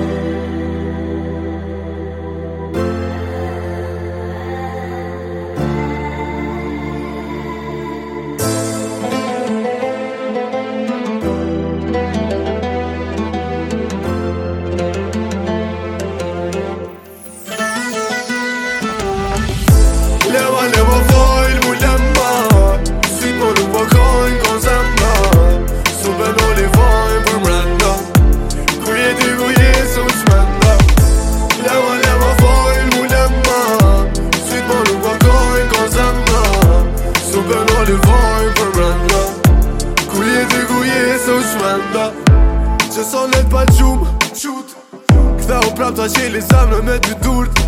Thank you. me nda Që sonet pa gjumë Qut Këta u prap të qeli zamrë me të durt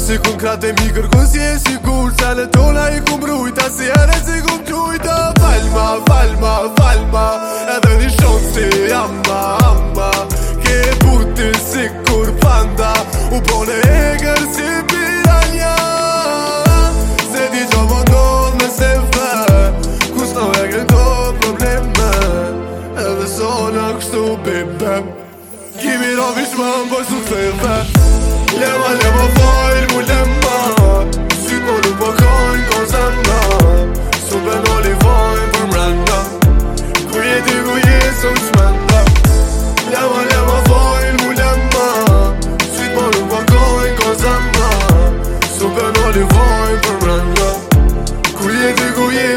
Si kun krate mi kërkun si e si kur Cale tona i ku fuck stupid bam Give it all this man boy so fair fair Leva leva boy mu lemma Si po lu po kojn ko zemna Su pe no li vojn për mrenda Ku je ti ku je so shmenda Leva leva boy mu lemma Si po lu po kojn ko zemna Su pe no li vojn për mrenda Ku je ti ku je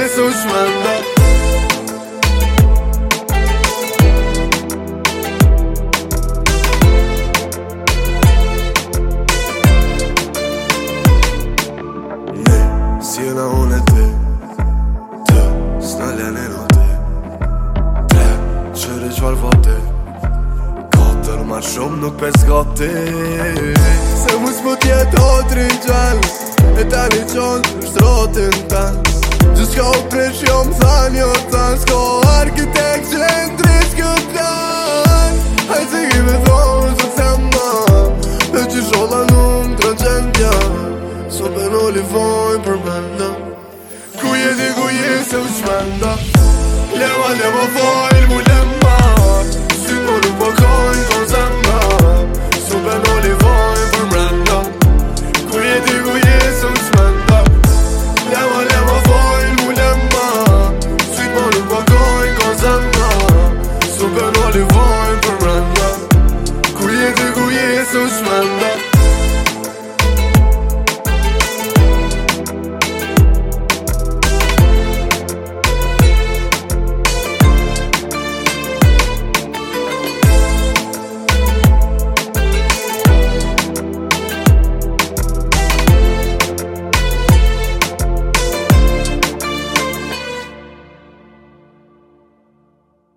ma shumë nuk pes gati Se mu s'mu po tjetë o tri gjallë E ta një qonë në shtrotin ta Gjus ka u prish jo më tha një jo ta Sko arkitekt që e në tri këtë plan Hajë që i me thonë që të tema Dhe që shola nuk të rëgjendja Sot dhe në olivojnë për benda Ku jeti ku jeti se u shmenda